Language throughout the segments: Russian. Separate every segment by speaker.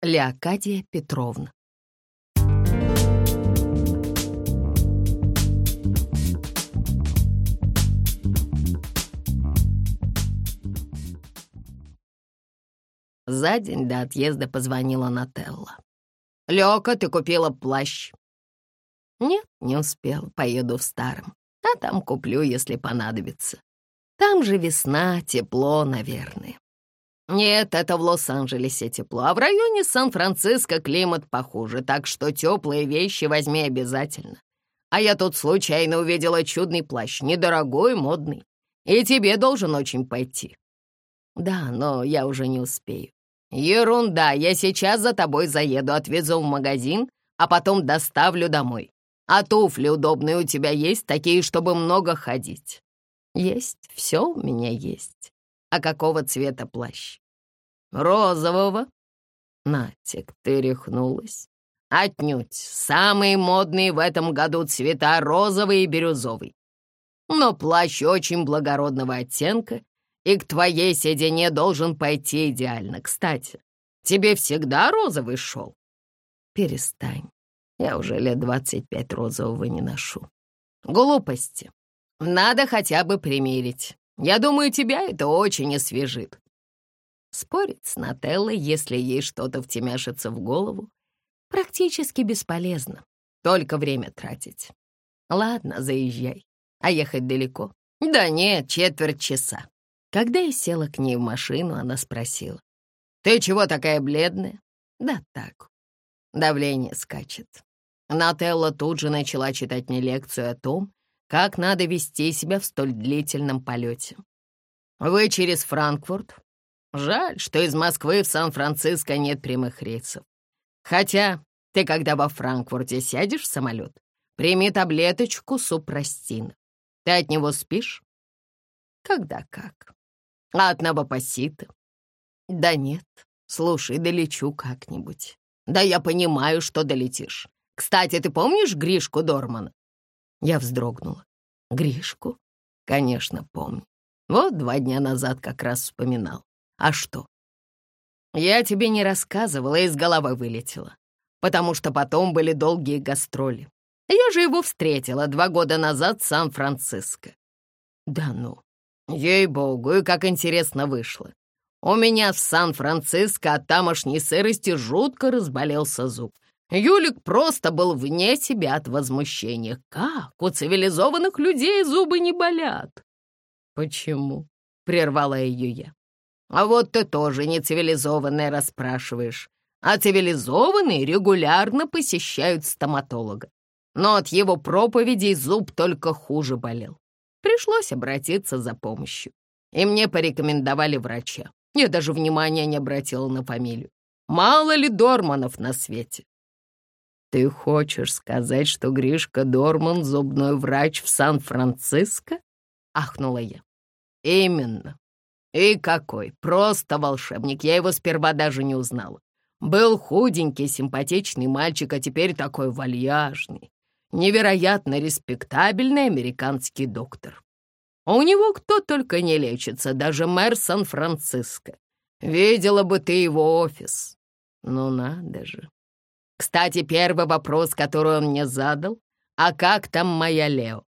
Speaker 1: Леокадия Петровна. За день до отъезда позвонила Нателла. «Лёка, ты купила плащ?» «Нет, не успел, поеду в старом. А там куплю, если понадобится. Там же весна, тепло, наверное». «Нет, это в Лос-Анджелесе тепло, а в районе Сан-Франциско климат похуже, так что теплые вещи возьми обязательно. А я тут случайно увидела чудный плащ, недорогой, модный, и тебе должен очень пойти». «Да, но я уже не успею. «Ерунда, я сейчас за тобой заеду, отвезу в магазин, а потом доставлю домой. А туфли удобные у тебя есть, такие, чтобы много ходить?» «Есть, все у меня есть. А какого цвета плащ?» «Розового». «Натик, ты рехнулась?» «Отнюдь. Самые модные в этом году цвета розовый и бирюзовый. Но плащ очень благородного оттенка и к твоей седине должен пойти идеально. Кстати, тебе всегда розовый шел?» «Перестань. Я уже лет двадцать пять розового не ношу». «Глупости. Надо хотя бы примерить. Я думаю, тебя это очень освежит». Спорить с Нателлой, если ей что-то втемяшится в голову, практически бесполезно. Только время тратить. Ладно, заезжай. А ехать далеко? Да нет, четверть часа. Когда я села к ней в машину, она спросила. «Ты чего такая бледная?» «Да так. Давление скачет». Нателла тут же начала читать мне лекцию о том, как надо вести себя в столь длительном полете. «Вы через Франкфурт? Жаль, что из Москвы в Сан-Франциско нет прямых рейсов. Хотя ты, когда во Франкфурте сядешь в самолет, прими таблеточку супрастина. Ты от него спишь?» «Когда как. А от Навопосита? Да нет. Слушай, долечу как-нибудь. Да я понимаю, что долетишь. Кстати, ты помнишь Гришку Дормана? Я вздрогнула. Гришку? Конечно, помню. Вот два дня назад как раз вспоминал. А что? Я тебе не рассказывала, из головы вылетела. Потому что потом были долгие гастроли. Я же его встретила два года назад в Сан-Франциско. Да ну, Ей-богу, и как интересно вышло. У меня в Сан-Франциско от тамошней сырости жутко разболелся зуб. Юлик просто был вне себя от возмущения. Как? У цивилизованных людей зубы не болят. Почему? Прервала ее я. А вот ты тоже не цивилизованная расспрашиваешь. А цивилизованные регулярно посещают стоматолога. Но от его проповедей зуб только хуже болел. Пришлось обратиться за помощью. И мне порекомендовали врача. Я даже внимания не обратила на фамилию. Мало ли Дорманов на свете. Ты хочешь сказать, что Гришка Дорман — зубной врач в Сан-Франциско? Ахнула я. Именно. И какой, просто волшебник. Я его сперва даже не узнала. Был худенький, симпатичный мальчик, а теперь такой вальяжный невероятно респектабельный американский доктор. У него кто только не лечится, даже мэр Сан-Франциско. Видела бы ты его офис. Ну надо же. Кстати, первый вопрос, который он мне задал, а как там моя Лео?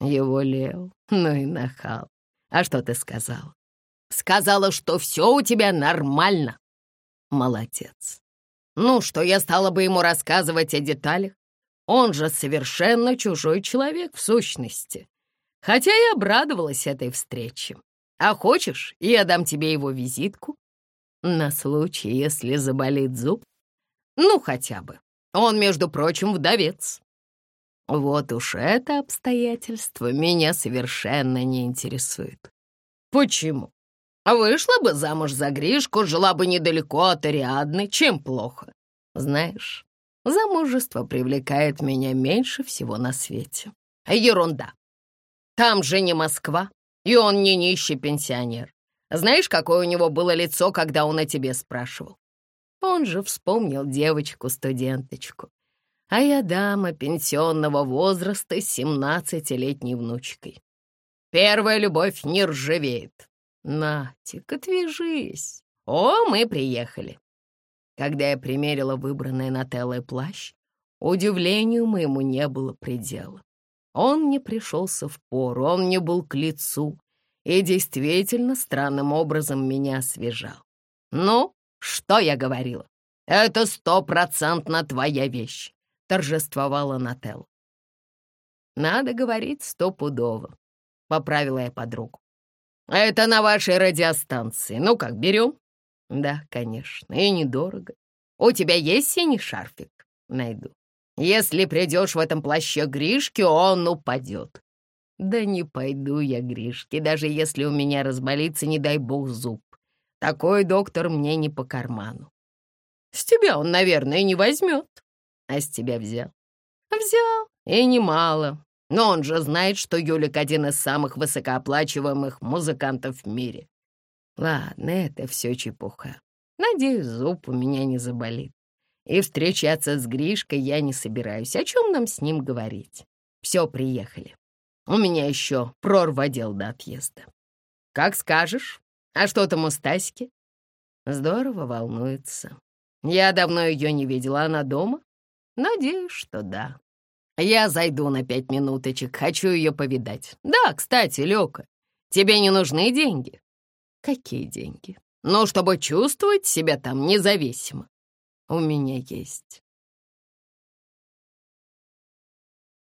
Speaker 1: Его Лео, ну и нахал. А что ты сказал? Сказала, что все у тебя нормально. Молодец. Ну, что я стала бы ему рассказывать о деталях? Он же совершенно чужой человек в сущности. Хотя я обрадовалась этой встрече. А хочешь, я дам тебе его визитку? На случай, если заболит зуб? Ну, хотя бы. Он, между прочим, вдовец. Вот уж это обстоятельство меня совершенно не интересует. Почему? Вышла бы замуж за Гришку, жила бы недалеко от Ариадны, чем плохо. Знаешь, Замужество привлекает меня меньше всего на свете. Ерунда. Там же не Москва, и он не нищий пенсионер. Знаешь, какое у него было лицо, когда он о тебе спрашивал? Он же вспомнил девочку-студенточку. А я дама пенсионного возраста с семнадцатилетней внучкой. Первая любовь не ржавеет. Натик, отвяжись. О, мы приехали. Когда я примерила выбранный Нателлой плащ, удивлению моему не было предела. Он мне пришелся в пору, он мне был к лицу и действительно странным образом меня освежал. «Ну, что я говорила? Это стопроцентно твоя вещь», — торжествовала Нателла. «Надо говорить стопудово», — поправила я подругу. «Это на вашей радиостанции. Ну как, берем?» «Да, конечно, и недорого. У тебя есть синий шарфик?» «Найду. Если придешь в этом плаще Гришки, он упадет». «Да не пойду я, Гришки, даже если у меня разболится, не дай бог, зуб. Такой доктор мне не по карману. С тебя он, наверное, не возьмет. А с тебя взял. Взял, и немало. Но он же знает, что Юлик один из самых высокооплачиваемых музыкантов в мире. Ладно, это все чепуха. Надеюсь, зуб у меня не заболит. И встречаться с Гришкой я не собираюсь. О чем нам с ним говорить? Все, приехали. У меня еще прорва дел до отъезда. Как скажешь. А что там у Стасики? Здорово волнуется. Я давно ее не видела. Она дома? Надеюсь, что да. Я зайду на пять минуточек, хочу ее повидать. Да, кстати, Лёка, тебе не нужны деньги? Какие деньги? Ну, чтобы чувствовать себя там независимо. У меня есть.